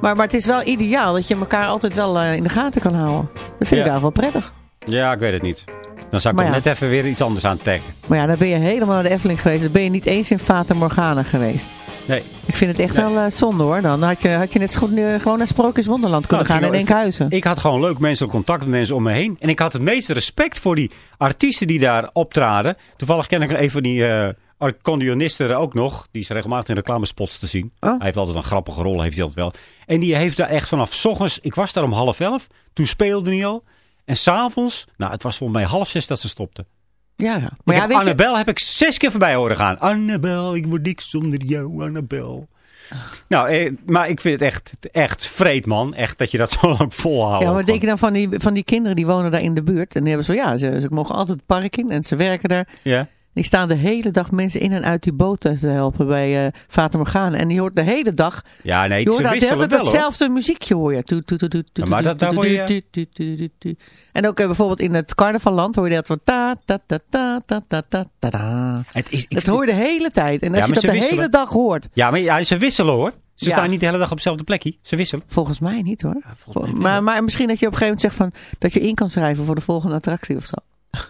Maar, maar het is wel ideaal dat je elkaar altijd wel eh, in de gaten kan houden. Dat vind Ja. ik eigenlijk wel prettig. ja, ik weet het niet. Dan zou ik ja. net even weer iets anders aan taggen. Maar ja, dan ben je helemaal naar de Efteling geweest. Dan ben je niet eens in Fata Morgana geweest. Nee. Ik vind het echt Nee. wel eh, zonde hoor. Dan had je, had je net zo goed eh, gewoon naar Sprookjes Wonderland kunnen Nou, gaan in Enkhuizen. Ik had gewoon leuk mensen contact met mensen om me heen. En ik had het meeste respect voor die artiesten die daar optraden. Toevallig ken ik een van die eh accordeonisten er ook nog. Die is regelmatig in reclamespots te zien. Oh. Hij heeft altijd een grappige rol, heeft hij altijd wel. En die heeft daar echt vanaf ochtends... Ik was daar om half elf. Toen speelde hij al. En s'avonds, nou het was volgens mij half zes dat ze stopte. Ja, ja. Maar ja, heb je, Annabel heb ik zes keer voorbij horen gaan. Annabel, ik word niks zonder jou, Annabel. Nou, eh, maar ik vind het echt, echt vreed, man. Echt dat je dat zo lang volhoudt. Ja, maar denk je dan van die, van die kinderen die wonen daar in de buurt? En die hebben zo, ja, ze, ze mogen altijd het park in en ze werken daar. Ja. Die staan de hele dag mensen in en uit die boten te helpen bij eh Fata Morgana. En die hoort de hele dag, Ja, nee, wisselen tijd wel, hoor. hetzelfde muziekje hoor je. Maar dat- word je-. En ook eh, bijvoorbeeld in het carnavalland hoor je dat van ta, ta, ta, ta, ta, ta, ta, ta. Het is, Dat hoor je de hele tijd. En als je dat de hele dag hoort. Ja, maar ze wisselen hoor. Ze Ja. staan niet de hele dag op hetzelfde plekje. Ze wisselen. Volgens mij niet hoor. volgens mij maar, maar misschien dat je op een gegeven moment zegt van, dat je in kan schrijven voor de volgende attractie of zo.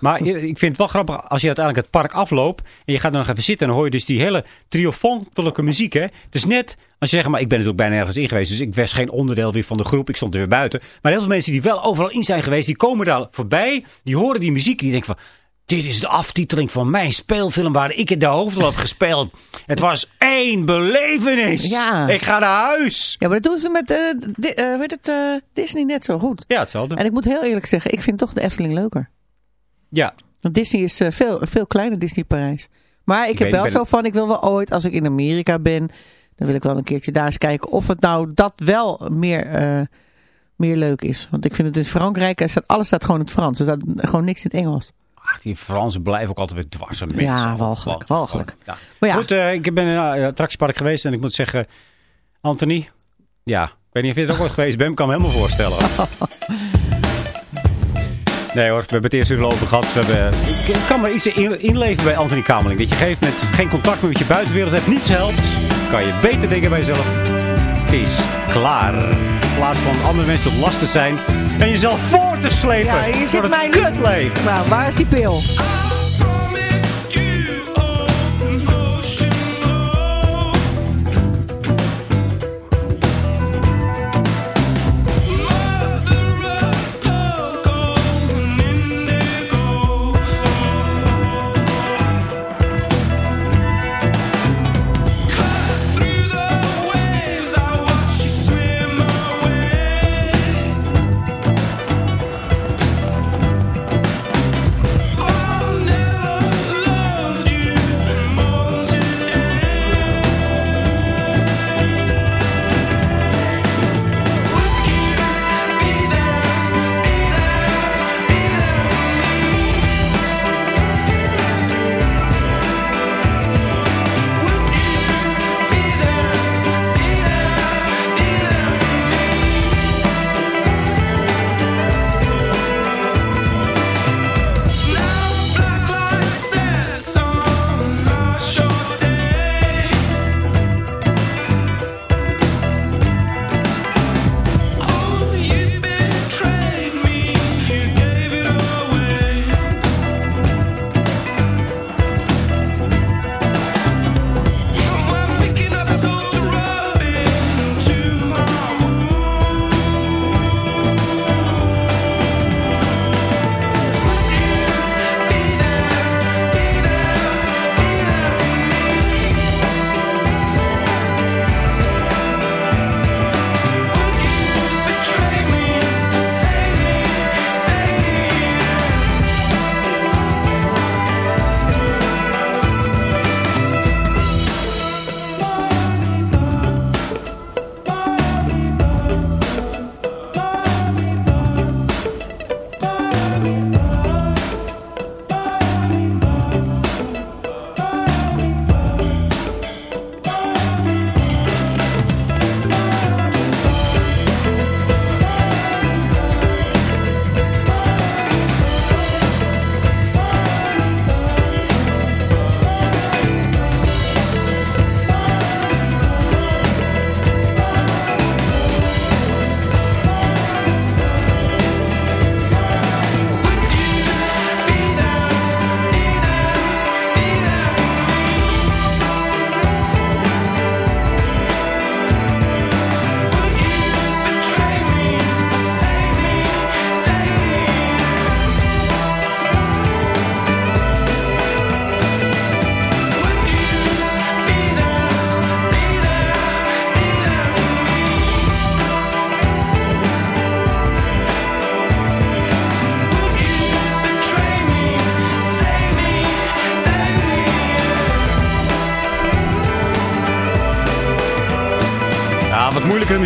Maar ik vind het wel grappig als je uiteindelijk het park afloopt. En je gaat er nog even zitten. En dan hoor je dus die hele triomfantelijke muziek. Hè? Het is net als je zegt, maar ik ben natuurlijk bijna nergens in geweest. Dus ik was geen onderdeel weer van de groep. Ik stond er weer buiten. Maar heel veel mensen die wel overal in zijn geweest. Die komen daar voorbij. Die horen die muziek. Die denken van... Dit is de aftiteling van mijn speelfilm waar ik in de hoofdrol heb gespeeld. Het was één belevenis. Ja. Ik ga naar huis. Ja, maar dat doen ze met eh, Di- eh, weet het, eh, Disney net zo goed. Ja, hetzelfde. En ik moet heel eerlijk zeggen, ik vind toch de Efteling leuker. Ja, Want Disney is eh, veel, veel kleiner, Disney Parijs. Maar ik, Ik heb weet- wel ik zo van, ik wil wel ooit, als ik in Amerika ben, dan wil ik wel een keertje daar eens kijken of het nou dat wel meer, eh, meer leuk is. Want ik vind het in Frankrijk, er staat, alles staat gewoon in het Frans. Er staat gewoon niks in het Engels. Ach, die Fransen blijven ook altijd weer dwars aan de Ja, mensen. walgelijk, walgelijk. Ja. Maar ja, Goed, eh, ik ben in een attractiepark geweest en ik moet zeggen, Anthony, ja, ik weet niet of je er ook ooit geweest bent, ik kan me helemaal voorstellen. Nee hoor, we hebben het eerst uur over gehad. We hebben, ik, kan me iets in- inleven bij Anthony Kamerling. Dat je geeft met geen contact meer met je buitenwereld hebt, niets helpt. Kan je beter denken bij jezelf, het is klaar. In plaats van andere mensen tot last te zijn en jezelf voor te slepen. ja je zit mij kutleven. Nou, waar is die pil?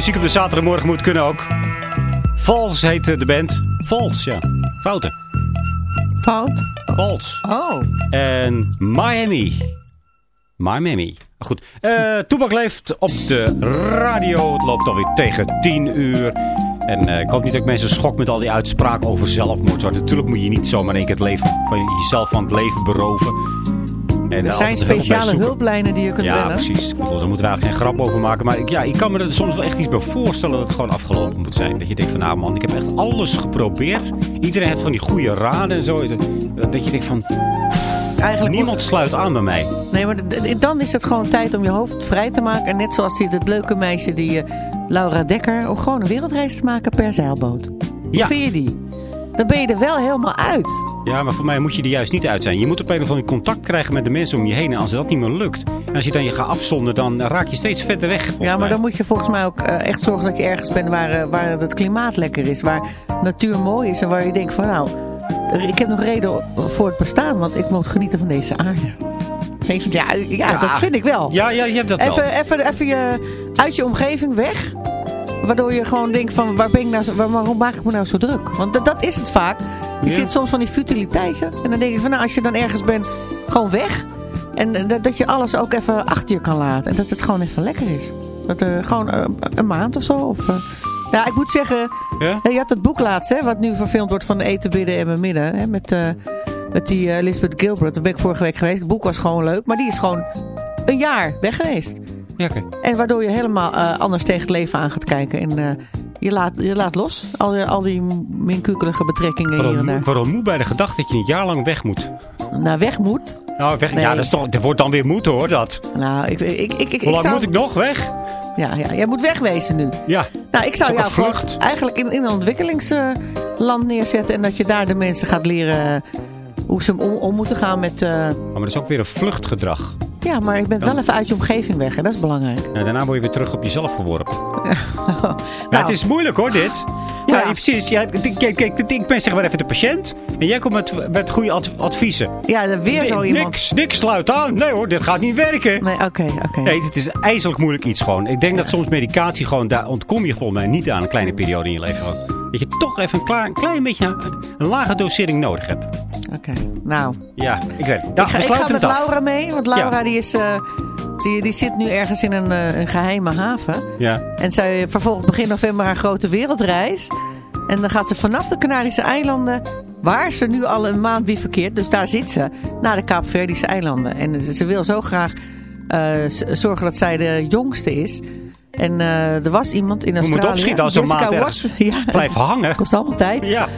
Muziek op de zaterdagmorgen moet kunnen ook. Vals heet eh, de band. Vals, ja. Fouten. Fout? Vals. Oh. En Miami. Miami. Goed. Eh Toebak leeft op de radio. Het loopt alweer tegen 10 uur. En eh, ik hoop niet dat ik mensen schok met al die uitspraken over zelfmoord. Natuurlijk moet je niet zomaar één keer het leven van jezelf van het leven beroven. En er zijn speciale hulplijnen die je kunt Ja, bellen. precies. Ik bedoel, Daar moeten we eigenlijk geen grap over maken. Maar ik, ja, ik kan me er soms wel echt iets bij voorstellen dat het gewoon afgelopen moet zijn. Dat je denkt van, nou man, ik heb echt alles geprobeerd. Iedereen heeft van die goede raden en zo. Dat je denkt van, Eigenlijk niemand sluit aan bij mij. Nee, maar dan is het gewoon tijd om je hoofd vrij te maken. En net zoals die, dat leuke meisje, die eh, Laura Dekker, om gewoon een wereldreis te maken per zeilboot. Hoe Ja. vind je die? Dan ben je er wel helemaal uit. Ja, maar voor mij moet je er juist niet uit zijn. Je moet op een of andere contact krijgen met de mensen om je heen. En als dat niet meer lukt, en als je dan je gaat afzonden, dan raak je steeds verder weg. Ja, maar mij. dan moet je volgens mij ook eh, echt zorgen dat je ergens bent waar, eh, waar het klimaat lekker is. Waar natuur mooi is en waar je denkt van nou, ik heb nog reden voor het bestaan. Want ik moet genieten van deze aarde. Je, Ja, ja, dat vind ik wel. Ja, ja, je hebt dat wel. Even, even, even je, uit je omgeving weg. Waardoor je gewoon denkt van waar ben ik nou zo, waar, waarom maak ik me nou zo druk? Want dat, is het vaak. Je Ja. zit soms van die futiliteiten. En dan denk je van nou als je dan ergens bent, gewoon weg. En eh, dat, dat je alles ook even achter je kan laten. En dat het gewoon even lekker is. Dat er gewoon eh, een maand of zo. Of, eh, ja, ik moet zeggen, Ja? je had dat boek laatst, hè, wat nu verfilmd wordt van Eten, Bidden en Mijn Midden. Hè, met, eh, met die eh, Elizabeth Gilbert. Daar ben ik vorige week geweest. Het boek was gewoon leuk. Maar die is gewoon een jaar weg geweest. En waardoor je helemaal eh, anders tegen het leven aan gaat kijken. En eh, je, laat, je laat los. Al, die- al die minkukelige betrekkingen hier en daar. waarom moe bij de gedachte dat je een jaar lang weg moet? Nou, weg moet. Nou, weg, Nee. ja, dat, is toch, dat wordt dan weer moeten hoor, dat. Nou, ik, ik, ik, ik, Hoe lang zou... moet ik nog weg? Ja, ja, jij moet wegwezen nu. Ja. Nou, ik zou jou gewoon eigenlijk in, in een ontwikkelingsland neerzetten. En dat je daar de mensen gaat leren eh, hoe ze om, om moeten gaan met... Maar dat is ook weer een vluchtgedrag. Ja, maar je bent wel even uit je omgeving weg. En dat is belangrijk. Nou, daarna word je weer terug op jezelf geworpen. nou, Ja, het is moeilijk hoor, dit. Ja, Ja. precies. Ja, ik ben zeg maar even de patiënt. En jij komt met, met goede ad- adviezen. ja, weer zo Nee, iemand. Niks, niks sluit aan. Nee hoor, dit gaat niet werken. Nee, oké, oké. Nee, dit is ijzerlijk moeilijk iets gewoon. Ik denk dat soms medicatie gewoon, daar ontkom je volgens mij niet aan een kleine periode in je leven. Gewoon. Dat je toch even een, klaar, een klein beetje een, een lage dosering nodig hebt. Oké, nou. Ja, ik weet het. Nou, ik ga, ik met af. Laura mee, want Laura Ja. die, is, eh, die, die zit nu ergens in een, eh, een geheime haven. Ja. En zij vervolgt begin november haar grote wereldreis. En dan gaat ze vanaf de Canarische eilanden, waar ze nu al een maand bivakkeert, dus daar zit ze, naar de Kaapverdische eilanden. En ze, wil zo graag eh, zorgen dat zij de jongste is. En eh, er was iemand in Australië. moeten opschieten als een maand Watson. Ja, blijft hangen. kost allemaal tijd. Ja.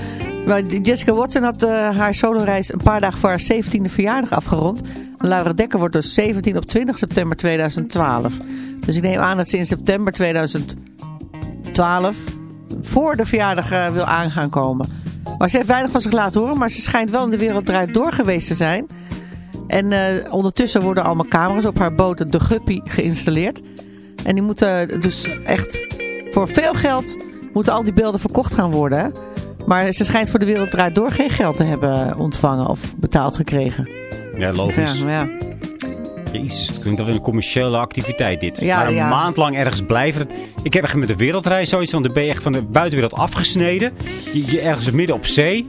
Maar Jessica Watson had eh, haar soloreis een paar dagen voor haar 17e verjaardag afgerond. En Laura Dekker wordt dus 17 op 20 september 2012. Dus ik neem aan dat ze in september 2012 voor de verjaardag eh, wil aan gaan komen. Maar ze heeft weinig van zich laten horen, maar ze schijnt wel in de wereld draait door geweest te zijn. En ondertussen worden allemaal camera's op haar boot, de Guppy, geïnstalleerd. En die moeten dus echt voor veel geld moeten al die beelden verkocht gaan worden. Maar ze schijnt voor de wereld draait door geen geld te hebben ontvangen of betaald gekregen. Ja, logisch. Ja, ja. Jezus, het klinkt een commerciële activiteit dit. Ja, maar een ja. maand lang ergens blijven. Ik heb echt met de wereldreis zoiets, want dan ben je echt van de buitenwereld afgesneden. Je, je ergens midden op zee.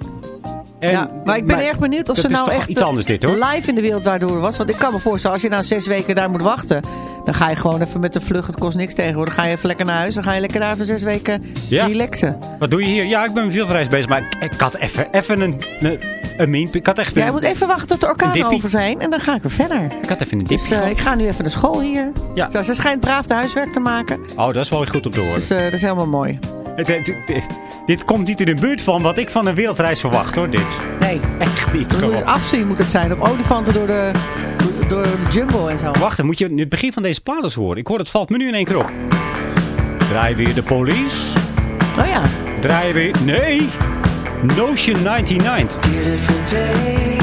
En, ja, maar ik ben erg benieuwd of ze nou echt iets anders dit, hoor. live in de wereld waardoor was. Want ik kan me voorstellen, als je nou zes weken daar moet wachten... dan ga je gewoon even met de vlucht, het kost niks tegenwoordig. Dan ga je even lekker naar huis, dan ga je lekker daar even zes weken Ja. relaxen. Wat doe je hier? Ja, ik ben met wereldreis bezig, maar ik, ik had even, even een, een, een min. Ik had echt Jij een, moet even wachten tot de orkanen over zijn en dan ga ik weer verder. ik had even een dipje Dus eh, gehad. ik ga nu even naar school hier. Ja. Zo, Ze schijnt braaf de huiswerk te maken. Oh, dat is wel weer goed om te horen. Dus eh, dat is helemaal mooi. Het- het- het- dit komt niet in de buurt van wat ik van een wereldreis verwacht, hoor, dit. Nee, Echt niet. dus Kom op. afzien moet het zijn op olifanten door de, door de jungle en zo. Wacht, dan moet je het begin van deze plaat eens horen. Ik hoor het valt me nu in één keer op. Draai weer de police. Oh ja. Draai weer... Nee! Notion 99. Beautiful day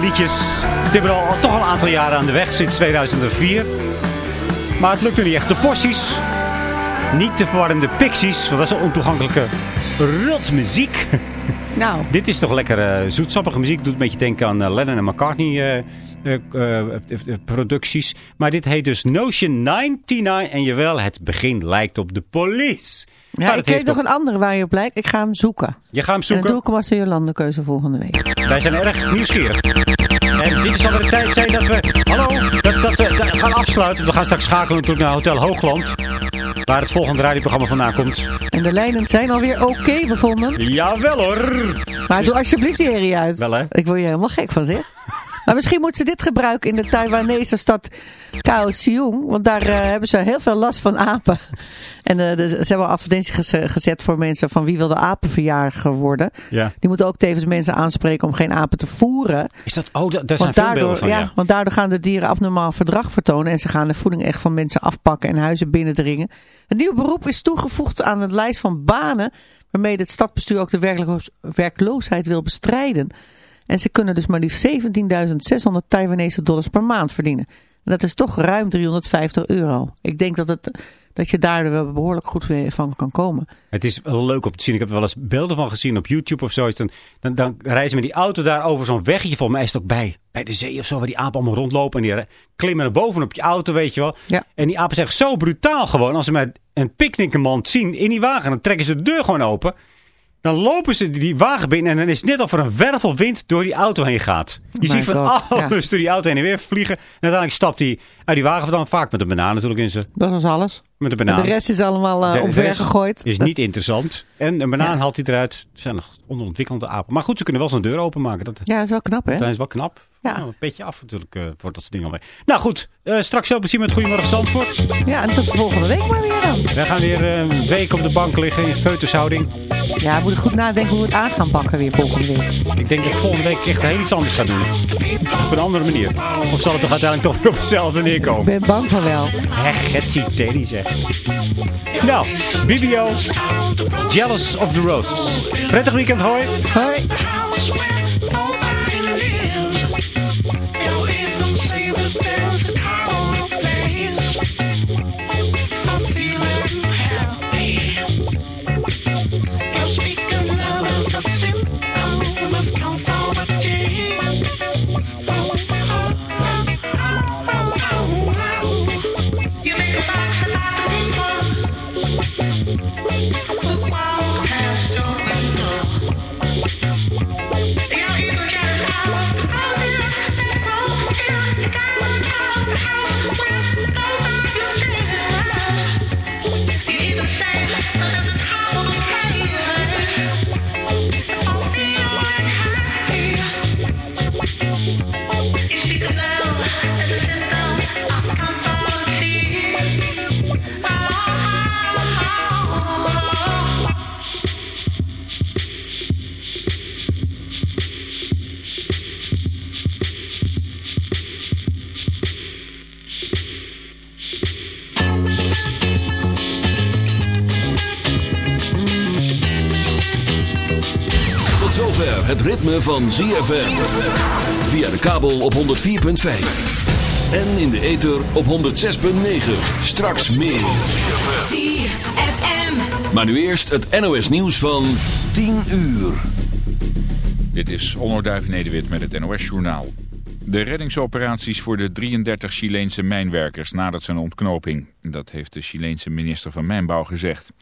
liedjes. Hebben al toch al een aantal jaren aan de weg, sinds 2004. Maar het lukt er niet echt. De Possies. Niet te verwarren de Pixies, want dat is een ontoegankelijke rotmuziek. Nou, Dit is toch lekker eh, zoetsappige muziek. Doet een beetje denken aan eh, Lennon en McCartney eh, producties. Maar dit heet dus Notion 99. En jawel, het begin lijkt op de police. ja, Maar ik weet nog een andere waar je op lijkt. Ik ga hem zoeken. Je gaat hem En dan zoeken. doe ik hem als de volgende week. Wij zijn erg nieuwsgierig. En dit is alweer de tijd zijn dat we... Hallo, dat, dat we dat gaan afsluiten. We gaan straks schakelen natuurlijk naar Hotel Hoogland. Waar het volgende radioprogramma vandaan komt. En de lijnen zijn alweer oké bevonden. Jawel hoor. Maar doe alsjeblieft die herrie uit. Wel, hè? Ik word je helemaal gek van zeg. Maar misschien moeten ze dit gebruiken in de Taiwanese stad Kaohsiung. Want daar eh, hebben ze heel veel last van apen. En eh, de- ze hebben al advertenties geze- gezet voor mensen van wie wil de apenverjaardag worden. Ja. Die moeten ook tevens mensen aanspreken om geen apen te voeren. Is dat... Oh, da- daar zijn Want veel daardoor, beelden van, ja, ja. want daardoor gaan de dieren abnormaal verdrag vertonen. En ze gaan de voeding echt van mensen afpakken en huizen binnendringen. Een nieuw beroep is toegevoegd aan de lijst van banen. Waarmee het stadbestuur ook de werkloos- werkloosheid wil bestrijden. En ze kunnen dus maar liefst 17.600 Taiwanese dollars per maand verdienen. En dat is toch ruim 350 euro. Ik denk dat, het, dat je daar wel behoorlijk goed van kan komen. Het is wel leuk om te zien. Ik heb er wel eens beelden van gezien op YouTube of zoiets. Dan, dan, dan rijden ze met die auto daar over zo'n weggetje. Volgens mij is het ook bij, bij de zee of zo. Waar die apen allemaal rondlopen. En die klimmen naar boven op je auto, weet je wel. Ja. En die apen zijn zo brutaal gewoon. Als ze met een picknickmand zien in die wagen. Dan trekken ze de deur gewoon open. Dan lopen ze die wagen binnen. En dan is het net of er een wervelwind door die auto heen gaat. Je my ziet van God, alles door die auto heen en weer vliegen. En uiteindelijk stapt hij uit die wagen dan vaak met een banaan natuurlijk in zijn. Dat was alles. Met een En banaan. de rest is allemaal De omver gegooid. Is niet interessant. En een banaan Ja. haalt hij eruit. Ze zijn nog onderontwikkelde apen. Maar goed, ze kunnen wel zijn deur openmaken. Dat, Ja, dat is wel knap hè? dat is wel knap. Ja. Nou, een beetje af natuurlijk eh, voor dat soort dingen alweer. Nou goed, eh, straks veel plezier met Goedemorgen Zandvoort. Ja, en tot volgende week maar weer dan. Wij gaan weer eh, een week op de bank liggen in feutushouding. Ja, we moeten goed nadenken hoe we het aan gaan pakken weer volgende week. Ik denk dat ik volgende week echt heel iets anders ga doen. Op een andere manier. Of zal het toch uiteindelijk toch weer op hetzelfde Ik neerkomen? ben bang van wel. Hé, Getsie Teddy zeg. Nou, BBO, Jealous of the Roses. Prettig weekend, hoi. Hoi. Ritme van ZFM. Via de kabel op 104.5. En in de ether op 106.9. Straks meer. ZFM. Maar nu eerst het NOS nieuws van 10 uur. Dit is Onno Duivenedewit met het NOS-journaal. De reddingsoperaties voor de 33 Chileense mijnwerkers nadat zijn ontknoping. Dat heeft de Chileense minister van Mijnbouw gezegd.